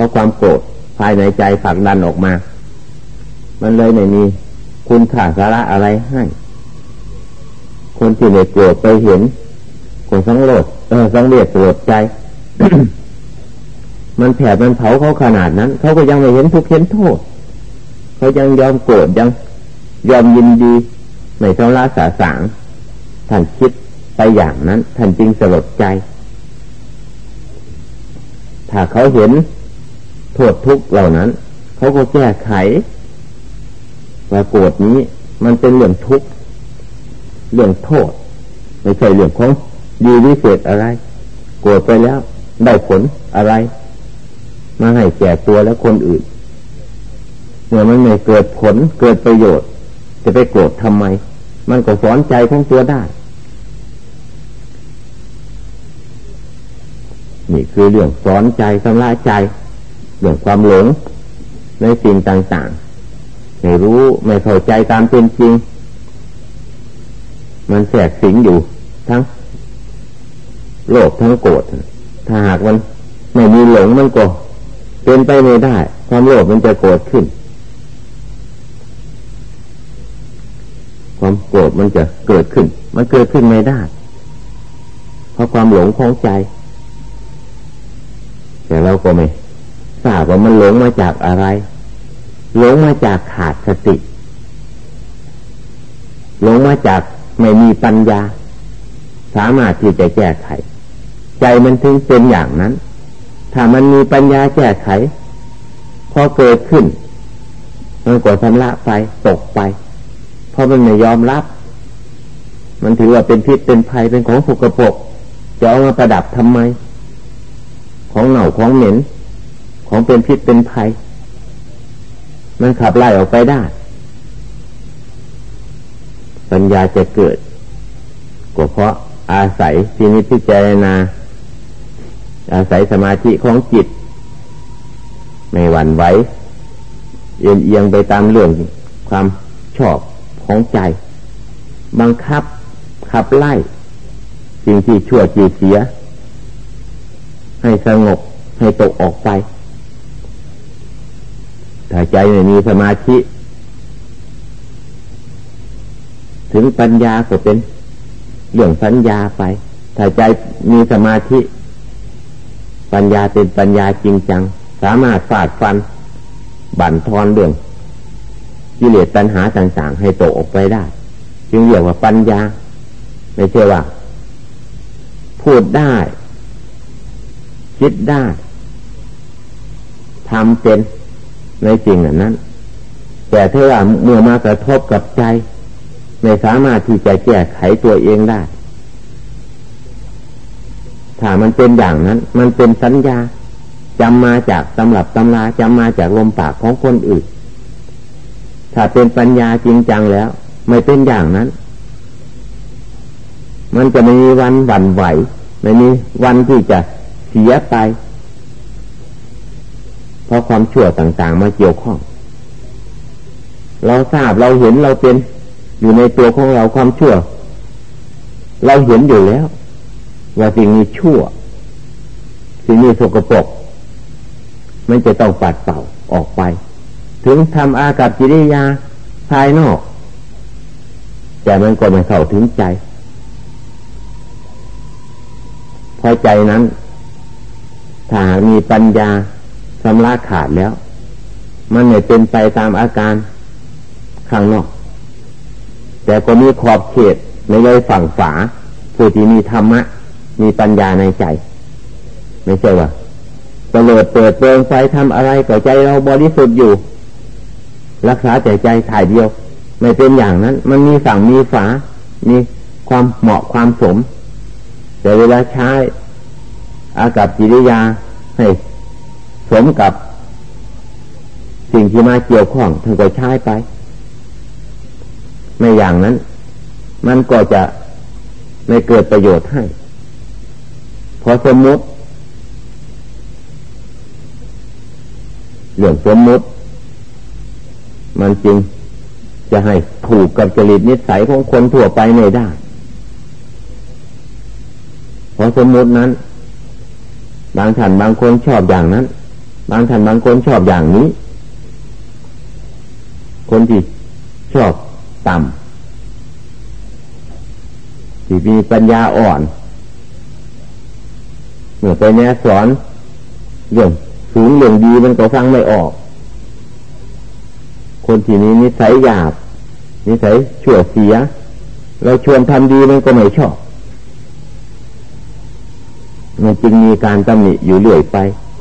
ราะความโกรธภายในใจผลักดันออกมา มันเลยไม่มีคุณค่าสาระอะไรให้ คนที่ไม่โกรธไปเห็นคนสังโรธเออสังเวียดโกรธใจ มันแผดมันเผาเขาขนาดนั้น เขาก็ยังไม่เห็นทุกข์เห็นโทษ เขายังยอมโกรธยังยอมยินดีในท้องราสาสางท่านคิดไปอย่างนั้น ท่านจึงสลดใจ ถ้าเขาเห็น ทษทุกข์เหล่านั้น เขาก็แก้ไขว่าโกรธนี้ มันเป็นเรื่องทุกข์เรื่องโทษไม่ใช่เรื่องของดีวิเศษอะไร โกรธไปแล้ว ได้ผลอะไร มาให้แก่ตัวและคนอื่นเมื่อมันไม่เกิดผลเกิดประโยชน์ จะไปโกรธทำไม มันก็สอนใจของตัวได้ นี่คือเรื่องสอนใจสำลักใจ เรื่องความหลงในสิ่งต่างๆ ไม่รู้ไม่เข้าใจตามเป็นจริง มันแสกสิงอยู่ทั้งโลภทั้งโกรธถ้าหากมันไม่มีหลงมันก็เป็นไปไม่ได้ ความโลภมันจะโกรธขึ้น ความโกรธมันจะเกิดขึ้น มันเกิดขึ้นไม่ได้ เพราะความหลงของใจ แต่เราก็ไม่ ทราบว่ามันหลงมาจากอะไร หลงมาจากขาดสติ หลงมาจากไม่มีปัญญา สามารถที่จะแก้ไข ใจมันถึงเป็นอย่างนั้น ถ้ามันมีปัญญาแก้ไข พอเกิดขึ้น มันก็ชำระไปตกไป เพราะมันไม่ยอมรับ มันถือว่าเป็นพิษเป็นภัยเป็นของสกปรกจะเอามาประดับทำไม ของเหน่าของเหม็น ของเป็นพิษเป็นภัย มันขับไล่ออกไปได้ ปัญญาจะเกิดก็เพราะอาศัยทีนิพพิจารณา อาศัยสมาธิของจิต ไม่หวั่นไหวเอียงเอียงไปตามเรื่องความชอบของใจ บังคับขับไล่ สิ่งที่ชั่วจีเสีย ให้สงบให้ตกออกไป ถ้าใจไม่มีสมาธิ ถึงปัญญาก็เป็นเรื่องสัญญาไป ถ้าใจมีสมาธิ ปัญญาเป็นปัญญาจริงจัง สามารถฟาดฟัน บั่นทอนเรื่องกิเลสตัณหาต่างๆ ให้ตกออกไปได้ จึงเรียกว่าปัญญา ไม่ใช่ว่า พูดได้ คิดได้ทำเป็น ในสิ่งนั้น แต่ถ้าว่าเมื่อมากระทบกับใจ ไม่สามารถที่จะแก้ไขตัวเองได้ ถ้ามันเป็นอย่างนั้น มันเป็นสัญญาจำมาจากตำรับตำราจำมาจากลมปากของคนอื่น ถ้าเป็นปัญญาจริงจังแล้ว ไม่เป็นอย่างนั้น มันจะไม่มีวันหวั่นไหวไม่มีวันที่จะเสียไป เพราะความชั่วต่างๆ มาเกี่ยวข้อง เราทราบเราเห็นเราเป็นอยู่ในตัวของเราความชั่ว เราเห็นอยู่แล้ว ว่าสิ่งนี้ชั่ว สิ่งนี้สกปรกมันจะต้องปัดเป่าออกไป ถึงทำอากับกิริยาภายนอก แต่มันก็ไม่เข้าถึงใจ พอใจนั้นถ้ามีปัญญา ชำระขาดแล้ว มันไม่ยเป็นไปตามอาการข้างนอก แต่ก็มีขอบเขตในเลยฝั่งฝาผู้ที่มีธรรมะ มีปัญญาในใจ ไม่ใช่ว่าตะเลิดเปิดเปิงไฟทำอะไรก็ใจเราบริสุทธิ์อยู่ รักษาใจใจถ่ายเดียว ไม่เป็นอย่างนั้น มันมีฝั่งมีฝา มีความเหมาะความสม แต่เวลาใช้อากับกิริยาให้ สมกับ สิ่งที่มาเกี่ยวข้องท่านก็ใช้ไป ไม่อย่างนั้น มันก็จะไม่เกิดประโยชน์ให้พอสมมติเรื่องสมมติ มันจริงจะให้ถูกกับจริตนิสัยของคนทั่วไปไม่ได้พอสมมตินั้น บางท่านบางคนชอบอย่างนั้น บางท่านบางคนชอบอย่างนี้ คนที่ชอบต่ำที่มีปัญญาอ่อน เมื่อไปแนสอนเรื่องสูงเรื่องดีมันก็ฟังไม่ออก คนที่นี้นิสัยหยาบ นิสัยชั่วเสีย เราชวนทำดีมันก็ไม่ชอบมันจึงมีการตำหนิอยู่เรื่อยไป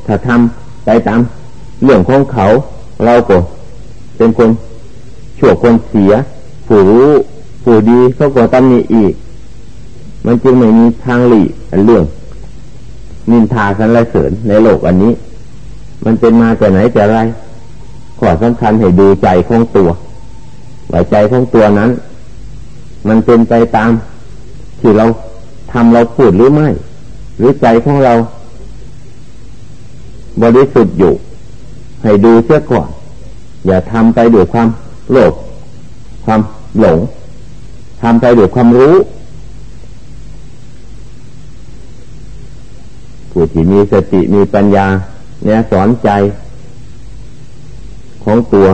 ถ้าทำ ไปตามเรื่องของเขาเราก็เป็นคนชั่วคนเสีย ผู้รู้ผู้ดีเขาก็ตำหนิอีก มันจึงไม่มีทางหลีกเรื่อง นินทาสันละเสริญในโลกอันนี้ มันเป็นมาแต่ไหนแต่ไรขอสำคัญให้ดูใจของตัวว่าใจของตัวนั้น มันเป็นไปตามที่เราทำเราพูดหรือไม่ หรือใจของเรา บริสุทธิ์อยู่ ให้ดูเสียก่อน อย่าทำไปด้วยความโลภความหลงทำไปด้วยความรู้ผู้ที่มีสติมีปัญญา เนี่ยสอนใจของตัว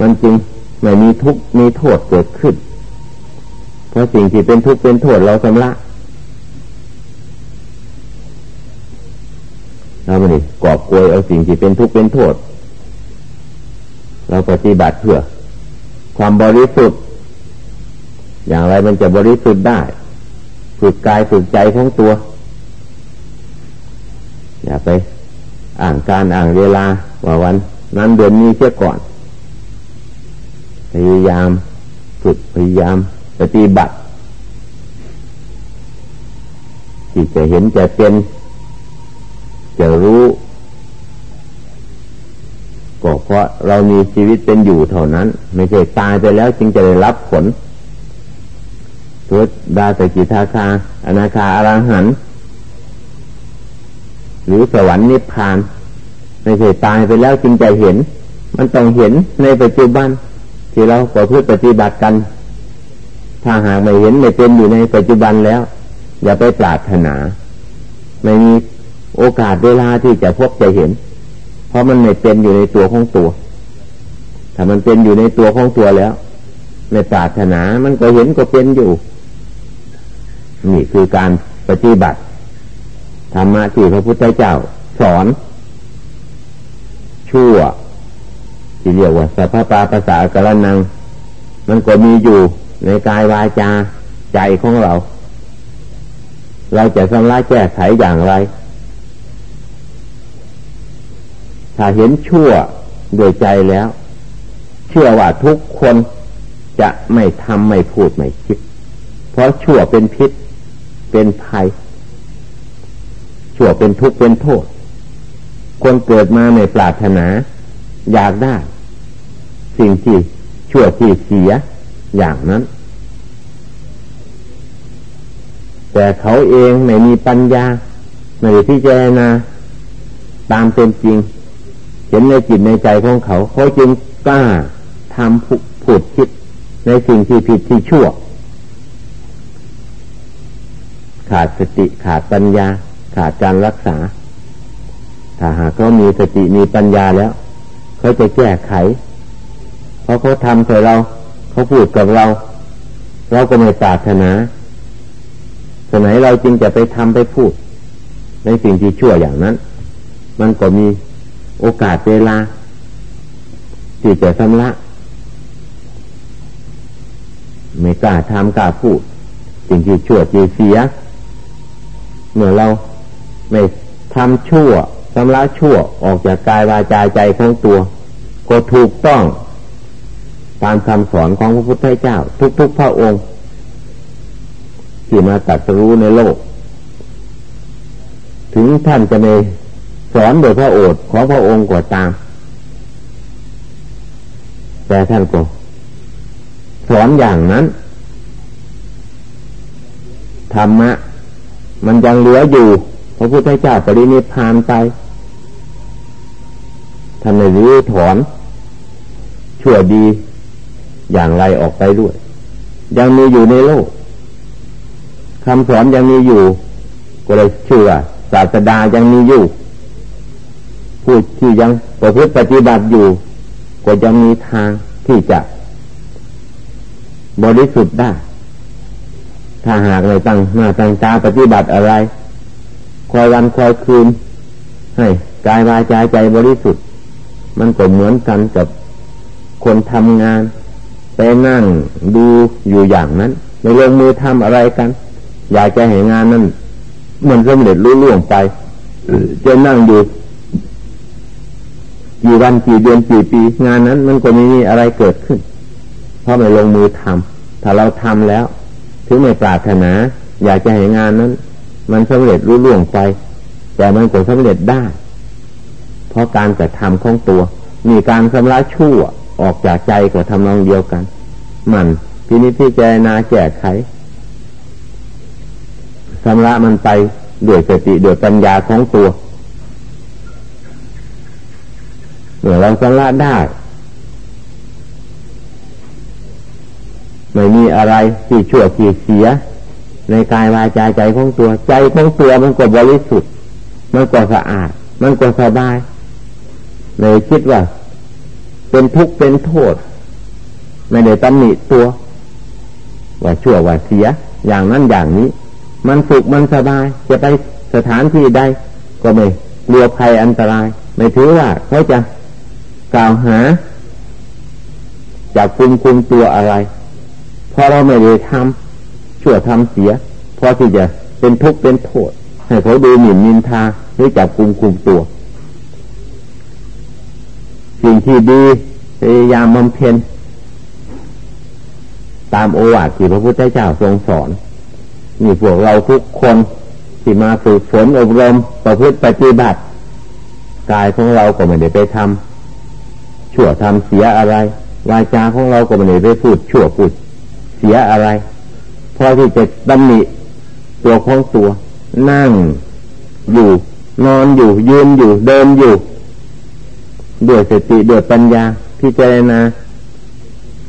มันจึงไม่มีทุกข์มีโทษเกิดขึ้น เพราะสิ่งที่เป็นทุกข์เป็นโทษเราชำระ เราไม่ได้กอบกวยเอาสิ่งที่เป็นทุกข์เป็นโทษ เราปฏิบัติเพื่อ ความบริสุทธิ์ อย่างไรมันจะบริสุทธิ์ได้ ฝึกกายฝึกใจของตัว อย่าไป อ่างการอ่างเวลาว่าวัน นั้นเดือนนี้เสียก่อน พยายามฝึกพยายามปฏิบัติที่จะเห็นจะเป็น จะรู้ ก็เพราะเรามีชีวิตเป็นอยู่เท่านั้น ไม่ใช่ตายไปแล้วจึงจะได้รับผลทุตดาตกิทาคา อนาคาอรังหันหรือสวรรค์นิพพาน ไม่ใช่ตายไปแล้วจึงจะเห็น มันต้องเห็นในปัจจุบัน ที่เราขอพูดปฏิบัติกัน ถ้าหากไม่เห็นไม่เป็นอยู่ในปัจจุบันแล้ว อย่าไปปรารถนา ไม่มี โอกาสเวลาที่จะพบจะเห็น เพราะมันไม่เป็นอยู่ในตัวของตัว ถ้ามันเป็นอยู่ในตัวของตัวแล้วในปรารถนามันก็เห็นก็เป็นอยู่ นี่คือการปฏิบัติธรรมะที่พระพุทธเจ้าสอน ชั่ว ที่เรียกว่าสัพพะภาษากรนัง มันก็มีอยู่ในกายวาจาใจของเรา เราจะสำลักแก้ไขอย่างไร ถ้าเห็นชั่วโดยใจแล้ว เชื่อว่าทุกคนจะไม่ทำไม่พูดไม่คิด เพราะชั่วเป็นพิษเป็นภัย ชั่วเป็นทุกข์เป็นโทษ คนเกิดมาในปรารถนา อยากได้ สิ่งที่ชั่วที่เสียอย่างนั้น แต่เขาเองไม่มีปัญญาไม่ได้พิจารณาตามเป็นจริง ห็นในจิตในใจของเขา เขาจึงกล้าทำผุดคิดในสิ่งที่ผิดที่ชั่ว ขาดสติขาดปัญญา ขาดการรักษา ถ้าหากเขามีสติมีปัญญาแล้ว เขาจะแก้ไข เพราะเขาทำใส่เรา เขาพูดกับเรา เราก็ไม่ปรารถนาสมัยเราจึงจะไปทำไปพูด ในสิ่งที่ชั่วอย่างนั้น มันก็มี โอกาสเวลา ที่จะชำระไม่กล้าทำกล้าพูดสิ่งที่ชั่วที่เสีย เมื่อเราไม่ทำชั่วชำระชั่วออกจากกายวาจาใจของตัว ก็ถูกต้องตามคำสอนของพระพุทธเจ้า ทุกๆพระองค์ ที่มาตัดรู้ในโลก ถึงท่านจะไม่ สอนโดยพระโอษฐ์ของพระองค์ก็ตาม แต่ท่านก็สอนอย่างนั้น ธรรมะ มันยังเหลืออยู่พระพุทธเจ้าปรินิพานไปท่านในรื้อถอน ชั่วดีอย่างไรออกไปด้วย ยังมีอยู่ในโลกคำสอนยังมีอยู่ ก็เลยเชื่อศาสดายังมีอยู่ ผู้ที่ยังประพฤติปฏิบัติอยู่ ก็จะมีทางที่จะ บริสุทธิ์ได้ ถ้าหากในตั้งหน้าตั้งตาปฏิบัติอะไร คอยวันคอยคืน ให้กายวาจาใจบริสุทธิ์ มันก็เหมือนกันกับคนทำงาน ไปนั่งดูอยู่อย่างนั้นไม่ลงมือทำอะไรกัน อยากจะเห็นงานนั้นมันสำเร็จรุ่ล่วงไปจะนั่งอยู่ กี่วันกี่เดือนกี่ปีงานนั้น มันก็ไม่มีอะไรเกิดขึ้น เพราะไม่ลงมือทำถ้าเราทำแล้ว ถึงไม่ปรารถนา อยากจะเห็นงานนั้น มันสำเร็จรุ่ล่วงไป แต่มันก็สำเร็จได้ เพราะการกระทำของตัว มีการสำระชั่วออกจากใจก็ทำนองเดียวกัน มันพินิจพิจารณาแก้ไขชำระมันไปด้วยสติด้วยปัญญาของตัว เมื่อเราชำระได้ ไม่มีอะไรที่ชั่วที่เสีย ในกายวายใจใจของตัว ใจของตัวมันก็บริสุทธิ์ มันก็สะอาด มันก็สบายเลยคิดว่า เป็นทุกข์เป็นโทษ ไม่ได้ตำหนิตัว ว่าชั่วว่าเสีย อย่างนั้นอย่างนี้ มันสุขมันสบาย จะไปสถานที่ใดก็ไม่กลัวภัยอันตราย ไม่ถือว่าเขาจะ กล่าวหาจากคุมคุมตัวอะไรพอเราไม่ได้ทำชั่วทำเสียพอที่จะเป็นทุกข์เป็นโทษ ให้เขาดูหมิ่นนินทาหรือจับคุมคุมตัว สิ่งที่ดีพยายามบำเพ็ญตามโอวาทที่พระพุทธเจ้าทรงสอนนี่พวกเราทุกคนที่มาฝึกฝนอบรมประพฤติปฏิบัติกายของเราก็ไม่ได้ไปทำ ชั่วทำเสียอะไรวาจาของเราก็ไม่ได้ไปพูดชั่วพูดเสียอะไรพอที่จะดำหนิตัวของตัว นั่งอยู่ นอนอยู่ ยืนอยู่ เดินอยู่ ด้วยสติด้วยปัญญาพิจารณา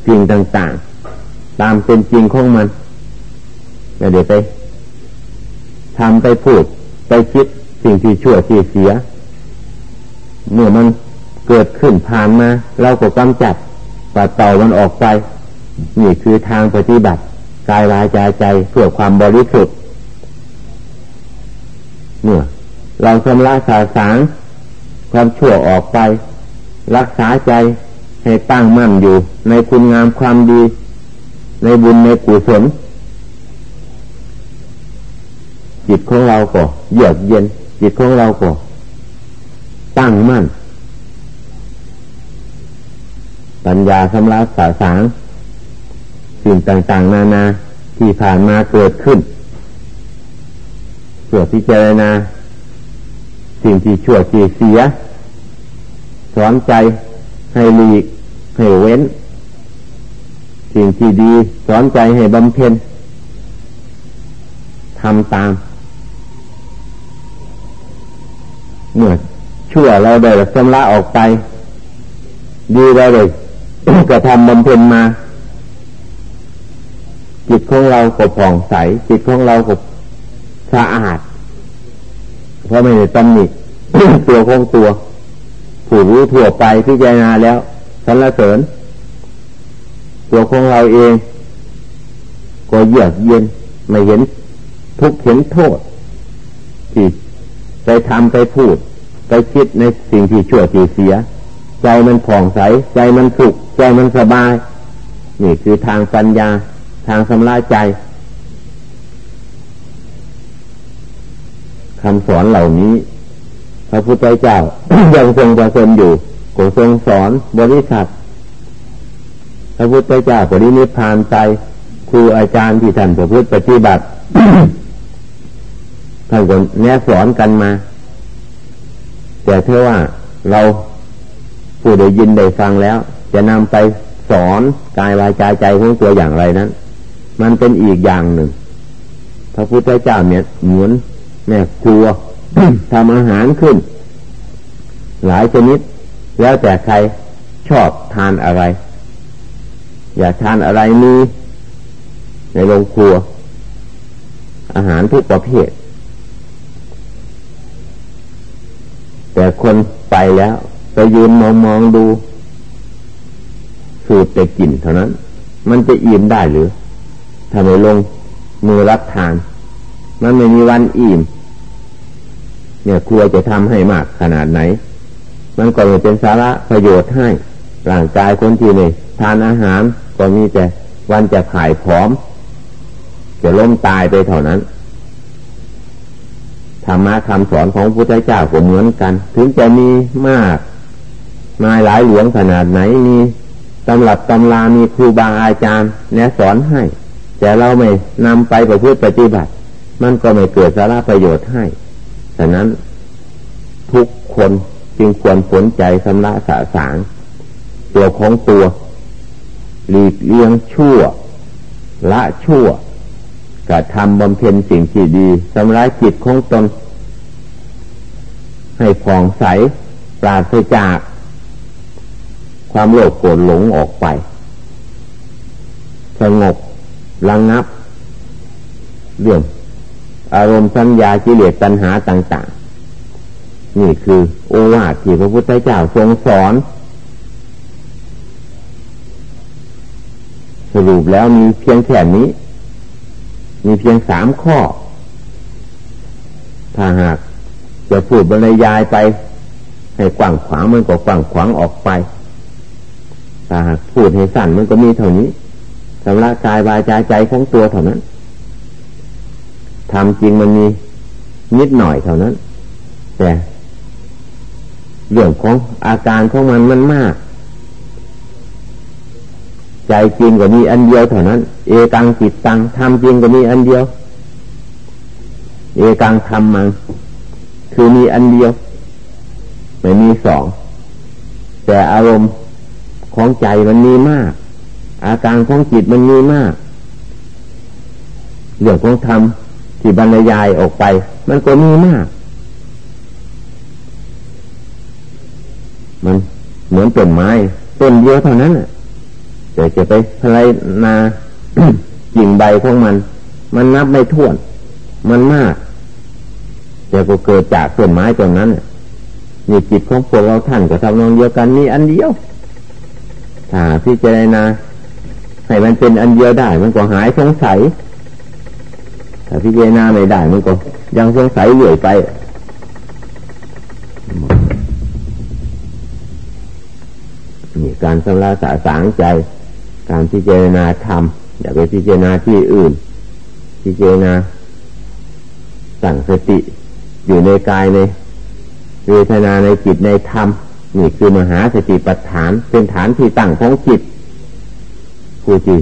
สิ่งต่างๆ ตามเป็นจริงของมันไม่ได้ไปทำไปพูดไปคิดสิ่งที่ชั่วที่เสีย เมื่อมัน เกิดขึ้นผ่านมาเราก็กำจัดปัดเต่ามันออกไป นี่คือทางปฏิบัติกายวายใจใจเพื่อความบริสุทธิ์เมื่อเราชำระสาสางความชั่วออกไป รักษาใจให้ตั้งมั่นอยู่ ในคุณงามความดี ในบุญในกุศลจิตของเราก็เยือกเย็น จิตของเราก็ตั้งมั่น ปัญญาสำลักสาสางสิ่งต่างๆ นานาที่ผ่านมาเกิดขึ้นเพื่อพิจารณาสิ่งที่ชั่วที่เสียสอนใจให้หลีกให้เว้น สิ่งที่ดีสอนใจให้บำเพ็ญทำตามเมื่อชั่วเราได้ชำระออกไป ดีเราเลย กระทำบำเพ็ญมา จิตของเราก็ผ่องใส จิตของเราก็สะอาด เพราะไม่ได้ตำหนิตัวของตัว ผู้รู้ทั่วไปพิจารณาแล้วสรรเสริญ ตัวของเราเอง ก็เยือกเย็นไม่เห็นทุกข์เห็นโทษที่ไปทำไปพูด ไปคิดในสิ่งที่ชั่วที่เสีย ใจมันผ่องใส ใจมันสุขใจมันสบาย นี่คือทางปัญญา ทางสำลายใจคำสอนเหล่านี้ พระพุทธเจ้ายังทรงประสนอยู่ก็ทรงสอนบริษัทพระพุทธเจ้าปรินิพพานใจครูอาจารย์ที่ท่านประพฤติปฏิบัติท่านก็แนะสอนกันมา แต่เท่าว่าเรา ผู้ได้ยินได้ฟังแล้ว จะนำไปสอนกายวาจาใจของตัวอย่างไรนั้น มันเป็นอีกอย่างหนึ่ง พระพุทธเจ้าเนี่ยเหมือนแม่ครัวทำอาหารขึ้น หลายชนิด แล้วแต่ใครชอบทานอะไร อยากทานอะไรมีในโรงครัว อาหารทุกประเภท แต่คนไปไปแล้ว ไปยืนมองมองดู สูดแต่กลิ่นเท่านั้น มันจะอิ่มได้หรือถ้าไม่ลงมือรับทาน มันไม่มีวันอิ่ม เนี่ยครัวจะทำให้มากขนาดไหน มันก็ไม่เป็นสาระประโยชน์ให้ร่างกายคนที่นี่ทานอาหารก็มีแต่วันจะขายผอม จะล้มตายไปเท่านั้นธรรมะคำสอนของพระพุทธเจ้าก็เหมือนกัน ถึงจะมีมาก มายหลายหลวงขนาดไหนมีตำรับตำรามีครูบาอาจารย์ แนะสอนให้ แต่เราไม่นำไปประพฤติปฏิบัติ มันก็ไม่เกิดสาระประโยชน์ให้ฉะนั้นทุกคนจึงควรสนใจสำระสาสางตัวของตัว หลีกเลี่ยงชั่ว ละชั่วกระทำบำเพ็ญสิ่งที่ดีสำร้ายจิตของตน ให้ผ่องใสปราศจาก ความโลภโกรธหลงออกไปสงบระงงับ เรื่อง อารมณ์สัญญากิเลสตัณหาต่าง ๆ นี่คือโอวาทที่พระพุทธเจ้าทรงสอน สรุปแล้วมีเพียงแค่นี้ มีเพียงสามข้อ ถ้าหากจะพูดบรรยายไป ให้กว้างขวางมันก็กว้างขวางออกไป ถ้าหากพูดให้สั้นมันก็มีเท่านี้สำหรับกายวายใจใจของตัวเท่านั้นทำจริงมันมีนิดหน่อยเท่านั้น แต่เรื่องของอาการของมันมันมาก ใจจริงก็มีอันเดียวเท่านั้น เอกังจิตตังทำจริงก็มีอันเดียว เอกังทำมัง คือมีอันเดียว ไม่มีสอง แต่อารมณ์ ของใจมันมีมาก อาการของจิตมันมีมาก เรื่องของธรรมที่บรรยายออกไป มันก็มีมาก มันเหมือนต้นไม้ต้นเดียวเท่านั้นแหละแต่จะไปพลายนากิ่งใบของมัน มันนับไม่ถ้วน มันมากแต่ก็เกิดจากต้นไม้ตรงนั้นนี่จิตของพวกเราท่านก็ทำนองเดียวกันมีอันเดียว ถ้าพิจารณาให้มันเป็นอันเดียวได้ มันก็หายสงสัยถ้าพิจารณาไม่ได้มันก็ยังสงสัยเรื่อยไปนี่การสำราสาสางใจ การพิจารณาธรรมอย่าไปพิจารณาที่อื่น พิจารณาสั่งสติอยู่ในกายในเวทนาในจิตในธรรม นี่คือมหาสติปัฏฐาน เป็นฐานที่ตั้งของจิตผู้ที่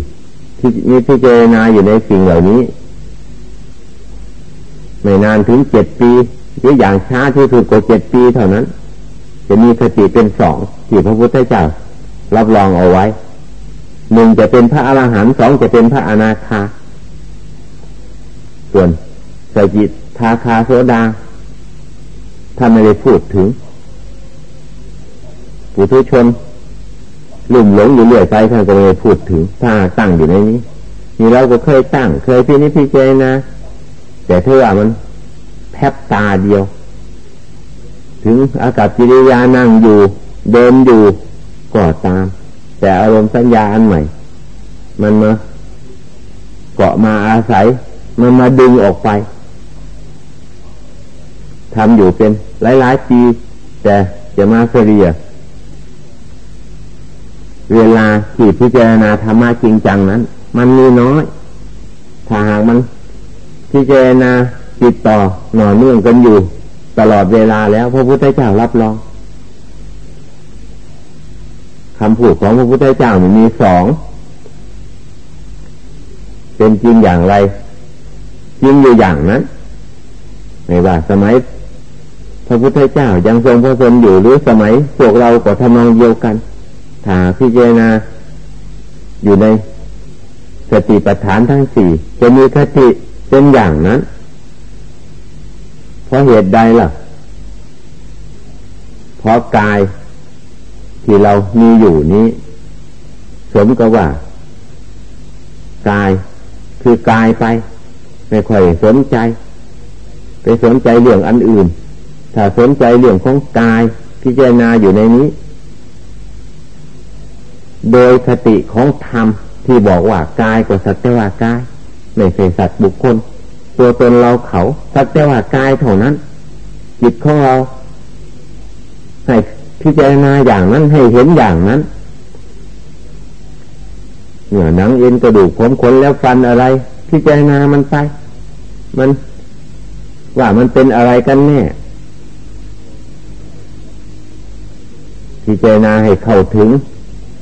ที่มีพิจารณาอยู่ในสิ่งเหล่านี้ ไม่นานถึงเจ็ดปี หรืออย่างช้าที่สุดก็เจ็ดปีเท่านั้น จะมีสติเป็นสองที่พระพุทธเจ้ารับรองเอาไว้หนึ่งจะเป็นพระอรหันต์สองจะเป็นพระอนาคา ส่วนสจิตทาคาโสดาถ้าไม่ได้พูดถึง ปุถุชนลุ่มหลงอยู่เรื่อยไปท่านก็ไม่พูดถึงถ้าตั้งอยู่ในนี้นี่เราก็เคยตั้ง เคยพี่นิพี่เจนะแต่เท่ามันแทบตาเดียว ถึงอากาศจิริยานั่งอยู่ เดินอยู่ก็ตาม แต่อารมณ์สัญญาอันใหม่ มันมาเกาะมาอาศัย มันมาดึงออกไปทำอยู่เป็นหลายๆปี แต่จะมาเสีย เวลาที่พิจารณาธรรมะจริงจังนั้น มันมีน้อย ถ้าหากมันพิจารณาติดต่อหน่อเนื่องกันอยู่ ตลอดเวลาแล้วพระพุทธเจ้ารับรองคำพูดของพระพุทธเจ้ามีสองเป็นจริงอย่างไร จริงอยู่อย่างนั้นไม่ว่าสมัยพระพุทธเจ้ายังทรงพระชนอยู่หรือสมัยพวกเราก็ทำนองเดียวกัน ถ้าพิจารณาอยู่ในสติปัฏฐานทั้งสี่จะมีคติเป็นอย่างนั้น เพราะเหตุใดล่ะ เพราะกายที่เรามีอยู่นี้ สมกับว่า กายคือกายไป ไม่ค่อยสนใจ ไปสนใจเรื่องอันอื่น ถ้าสนใจเรื่องของกายพิจารณาอยู่ในนี้ โดยคติของธรรมที่บอกว่ากายกับสัตว์แต่ว่ากายไม่ใช่สัตว์บุคคล ตัวตนเราเขาสัตว์แต่ว่ากายเท่านั้น จิตของเราให้พิจารณาอย่างนั้นให้เห็นอย่างนั้นเหนือหนังเอ็นกระดูกผมขนแล้วฟันอะไร พิจารณามันไป มัน ว่ามันเป็นอะไรกันแน่พิจารณาให้เข้าถึง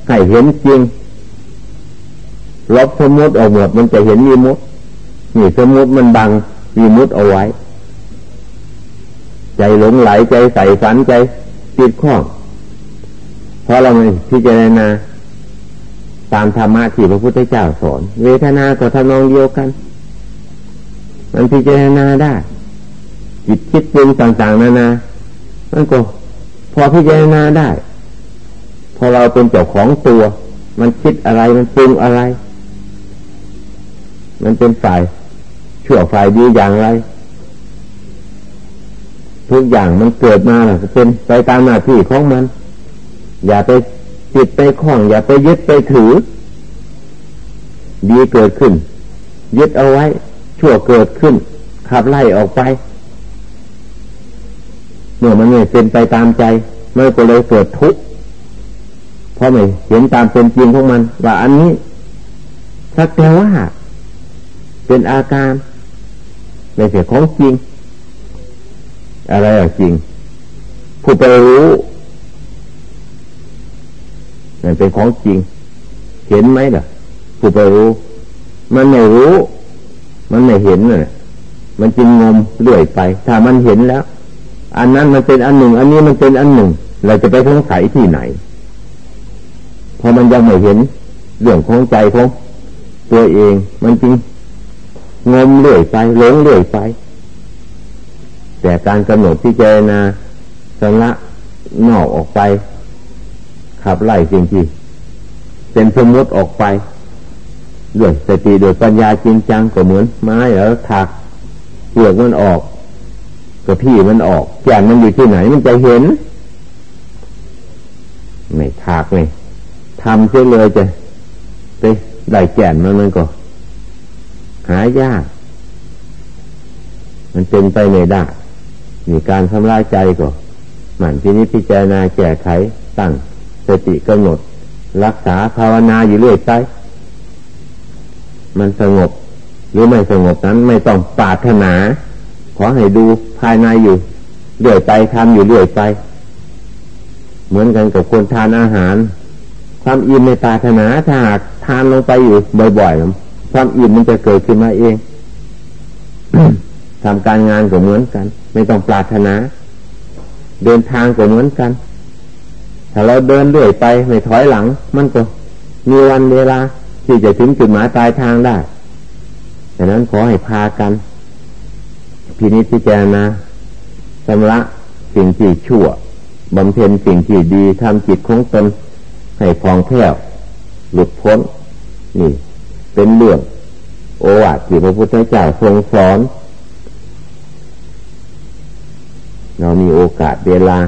ให้เห็นจริงลบสมมติออกหมดมันจะเห็นมีมุดนี่สมมติมันบังมีมุดเอาไว้ ใจหลงไหลใจใส่ฝันใจติดข้องเพราะเราไม่พิจารณาตามธรรมะที่พระพุทธเจ้าสอน เวทนาก็ทำนองเดียวกัน มันพิจารณาได้จิตคิดปรุงต่างๆนานามันก็พอพิจารณาได้ พอเราเป็นเจ้าของตัว มันคิดอะไรมันปรุงอะไร มันเป็นฝ่ายชั่วฝ่ายดีอย่างไร ทุกอย่างมันเกิดมาแล้วเป็นไปตามหน้าที่ของมัน อย่าไปจิตไปคล้อง อย่าไปยึดไปถือ ดีเกิดขึ้น ยึดเอาไว้ ชั่วเกิดขึ้น ขับไล่ออกไปเมื่อมันไม่เป็นไปตามใจมันก็เลยเกิดทุกข์ เพราะไม่เห็นตามเป็นจริงของมัน ว่าอันนี้สักแต่ว่าเป็นอาการไม่ใช่ของจริง อะไรจริง ผู้ไปรู้นั่นเป็นของจริง เห็นไหมล่ะ ผู้ไปรู้ มันไม่รู้ มันไม่เห็นเลยมันจึงงมเลื่อยไป ถ้ามันเห็นแล้ว อันนั้นมันเป็นอันหนึ่ง อันนี้มันเป็นอันหนึ่ง เราจะไปสงสัยที่ไหน พอมันยังไม่เห็นเรื่องของใจของตัวเอง มันจึงงมเลื่อยไปหลงเลื่อยไป แต่การกำหนดที่เจนาสละนอกออกไป ขับไล่สิ่งที่เป็นสมมติออกไปด้วยสติด้วยปัญญาจริงจังก็เหมือน ไม้แล้วถักเปลือกมันออกก็พี่มันออกแก่นมันอยู่ที่ไหนมันจะเห็น ไม่ถักไม่ ทำเสียเลยจะไปได้แก่นมันมันก็ หายาก มันเป็นไปไม่ได้มีการทำลายใจก็หมั่นที่นี้พิจารณาแก้ไขตั้งสติกำหนด รักษาภาวนาอยู่เรื่อยไปมันสงบ หรือไม่สงบนั้นไม่ต้องปาถนา ขอให้ดูภายในอยู่เรื่อยไปทำอยู่เรื่อยไป เหมือนกันกับคนทานอาหาร ความอิ่มในปาถนาถ้าหากทานลงไปอยู่บ่อยๆความอิ่มมันจะเกิดขึ้นมาเองทำการงานก็เหมือนกัน ไม่ต้องปรารถนา เดินทางก็เหมือนกัน ถ้าเราเดินเรื่อยไปไม่ถอยหลัง มันก็มีวันเวลาที่จะถึงจุดหมายปลายทางได้ดังนั้นขอให้พากัน พินิจพิจารณาชำระสิ่งที่ชั่วบำเพ็ญสิ่งที่ดีทำจิตของตน ให้พองแผ้วหลุดพ้น นี่ เป็นเรื่อง โอวาทที่พระพุทธเจ้าทรงสอน เรามีโอกาสเวลา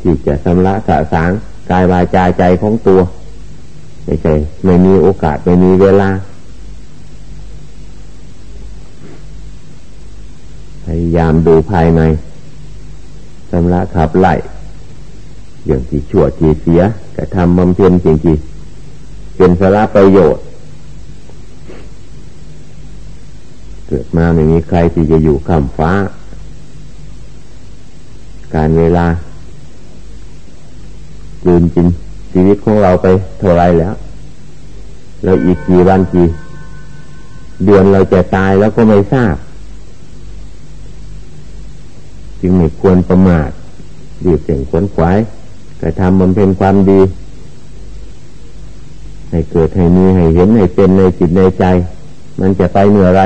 ที่จะชำระสะสางกายวาจาใจของตัวไม่ใช่ไม่มีโอกาสไม่มีเวลาพยายามดูภายในชำระขับไล่ อย่างที่ชั่วที่เสียกระทำบำเพ็ญจริงๆเป็นสาระประโยชน์ เกิดมาไม่มีใครที่จะอยู่ข้ามฟ้า การเวลาลืนกินชีวิตของเราไปเท่าไรแล้วแล้วอีกกี่วันกี่เดือนเราจะตายแล้วก็ไม่ทราบ จึงไม่ควรประมาทรีบเสี่ยงขวนขวาย กระทำมันเป็นความดี ให้เกิดให้มีให้เห็นให้เป็นในจิตในใจ มันจะไปเหนื่ออะไร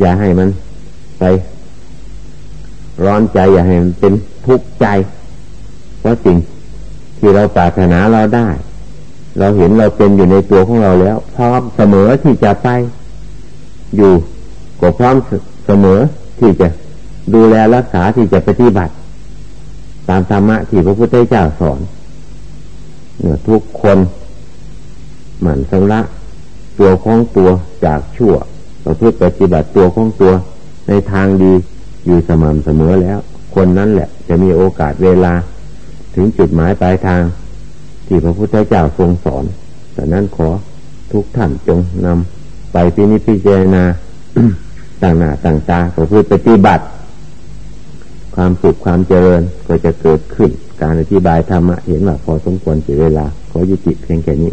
อย่าให้มัน ไป ร้อนใจอย่าให้มันเป็นทุกข์ใจ เพราะสิ่งที่เราปรารถนาเราได้ เราเห็นเราเป็นอยู่ในตัวของเราแล้วพร้อมเสมอที่จะไป อยู่ก็พร้อมเสมอที่จะดูแลรักษาที่จะปฏิบัติ ตามธรรมะที่พระพุทธเจ้าสอนเนี่ยทุกคนหมั่นสำละตัวของตัวจากชั่วเราเพื่อปฏิบัติตัวของตัวในทางดีอยู่สม่ำเสมอแล้ว คนนั้นแหละ จะมีโอกาสเวลา ถึงจุดหมายปลายทาง ที่พระพุทธเจ้าทรงสอนดังนั้นขอทุกท่านจงนำไปพินิจพิจารณาต่างหน้าต่างตาพระพุทธปฏิบัติ ความสุขความเจริญก็จะเกิดขึ้น การอธิบายธรรมะเห็นว่าพอสมควรเสียเวลาขอยุติเพียงแค่นี้